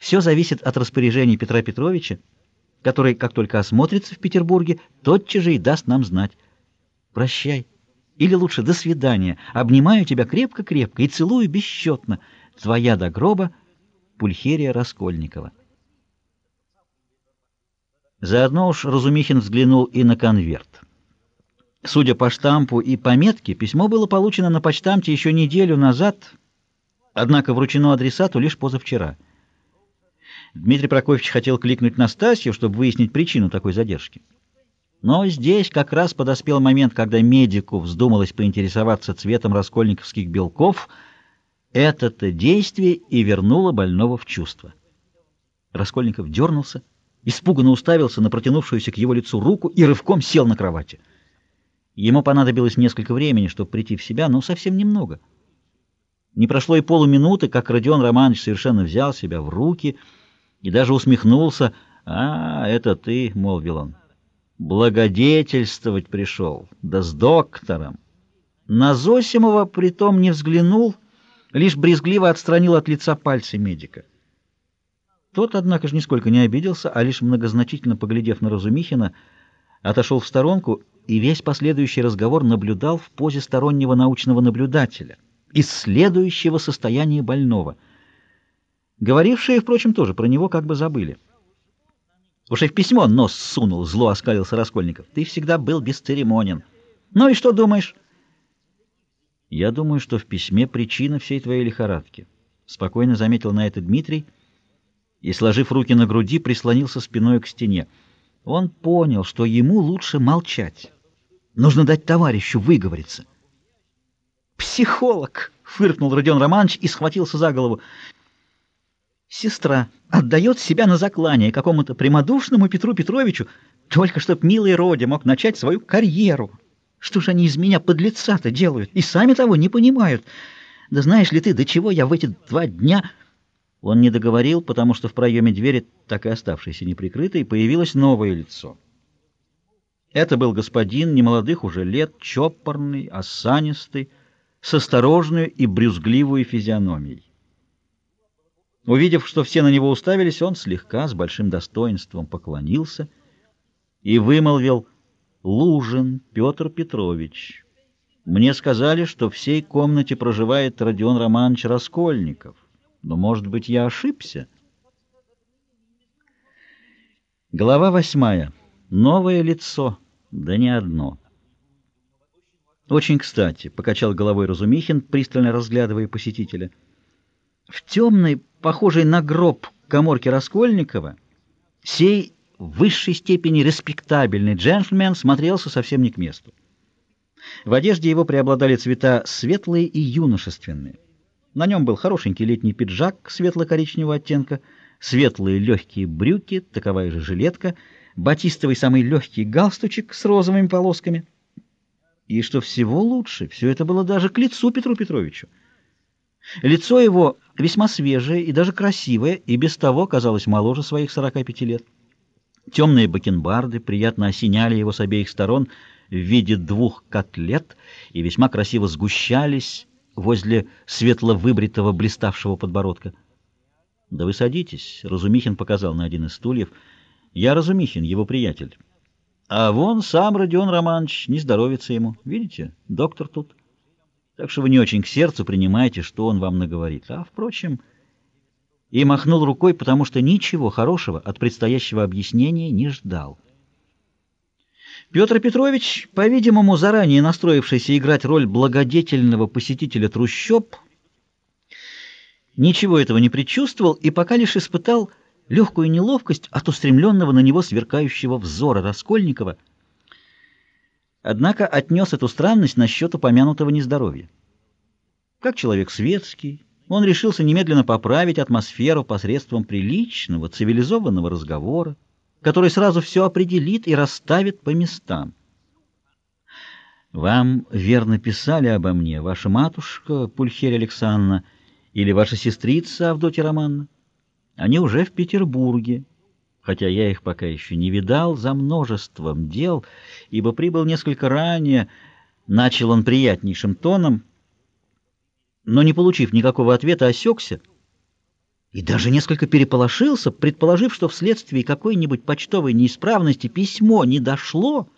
Все зависит от распоряжений Петра Петровича, который, как только осмотрится в Петербурге, тотчас же и даст нам знать. Прощай. Или лучше до свидания. Обнимаю тебя крепко-крепко и целую бесчетно. Твоя до гроба Пульхерия Раскольникова. Заодно уж Разумихин взглянул и на конверт. Судя по штампу и пометке, письмо было получено на почтамте еще неделю назад, однако вручено адресату лишь позавчера. Дмитрий Прокофьевич хотел кликнуть Настасью, чтобы выяснить причину такой задержки. Но здесь как раз подоспел момент, когда медику вздумалось поинтересоваться цветом раскольниковских белков. Это-то действие и вернуло больного в чувство. Раскольников дернулся, испуганно уставился на протянувшуюся к его лицу руку и рывком сел на кровати. Ему понадобилось несколько времени, чтобы прийти в себя, но совсем немного. Не прошло и полуминуты, как Родион Романович совершенно взял себя в руки и даже усмехнулся. «А, это ты», — молвил он, — «благодетельствовать пришел, да с доктором». На Зосимова притом не взглянул, лишь брезгливо отстранил от лица пальцы медика. Тот, однако же, нисколько не обиделся, а лишь многозначительно поглядев на Разумихина, отошел в сторонку и весь последующий разговор наблюдал в позе стороннего научного наблюдателя, исследующего состояние больного. Говорившие, впрочем, тоже про него как бы забыли. Уж и в письмо нос сунул, зло оскалился Раскольников. Ты всегда был бесцеремонен. Ну и что думаешь? Я думаю, что в письме причина всей твоей лихорадки. Спокойно заметил на это Дмитрий и, сложив руки на груди, прислонился спиной к стене. Он понял, что ему лучше молчать. Нужно дать товарищу выговориться. «Психолог!» — фыркнул Родион Романович и схватился за голову. «Сестра отдает себя на заклание какому-то прямодушному Петру Петровичу, только чтоб милый Роди мог начать свою карьеру. Что же они из меня подлеца-то делают? И сами того не понимают. Да знаешь ли ты, до чего я в эти два дня...» Он не договорил, потому что в проеме двери, так и оставшейся неприкрытой, появилось новое лицо. Это был господин немолодых уже лет, чопорный, осанистый, с осторожной и брюзгливой физиономией. Увидев, что все на него уставились, он слегка, с большим достоинством поклонился и вымолвил «Лужин Петр Петрович, мне сказали, что в всей комнате проживает Родион Романович Раскольников». Но, может быть, я ошибся? Глава восьмая. Новое лицо. Да не одно. Очень кстати, — покачал головой Разумихин, пристально разглядывая посетителя. В темной, похожей на гроб коморке Раскольникова, сей в высшей степени респектабельный джентльмен смотрелся совсем не к месту. В одежде его преобладали цвета светлые и юношественные. На нем был хорошенький летний пиджак светло-коричневого оттенка, светлые легкие брюки, таковая же жилетка, батистовый самый легкий галстучек с розовыми полосками. И что всего лучше, все это было даже к лицу Петру Петровичу. Лицо его весьма свежее и даже красивое, и без того казалось моложе своих 45 лет. Темные бакенбарды приятно осеняли его с обеих сторон в виде двух котлет и весьма красиво сгущались, возле светло-выбритого блиставшего подбородка. — Да вы садитесь, — Разумихин показал на один из стульев. — Я Разумихин, его приятель. А вон сам Родион Романович, не здоровится ему. Видите, доктор тут. Так что вы не очень к сердцу принимаете, что он вам наговорит. А, впрочем... И махнул рукой, потому что ничего хорошего от предстоящего объяснения не ждал. Петр Петрович, по-видимому, заранее настроившийся играть роль благодетельного посетителя трущоб, ничего этого не предчувствовал и пока лишь испытал легкую неловкость от устремленного на него сверкающего взора Раскольникова, однако отнес эту странность насчет упомянутого нездоровья. Как человек светский, он решился немедленно поправить атмосферу посредством приличного, цивилизованного разговора, который сразу все определит и расставит по местам. Вам верно писали обо мне ваша матушка Пульхерия Александровна или ваша сестрица Авдотья Романовна? Они уже в Петербурге, хотя я их пока еще не видал за множеством дел, ибо прибыл несколько ранее, начал он приятнейшим тоном, но, не получив никакого ответа, осекся и даже несколько переполошился, предположив, что вследствие какой-нибудь почтовой неисправности письмо не дошло,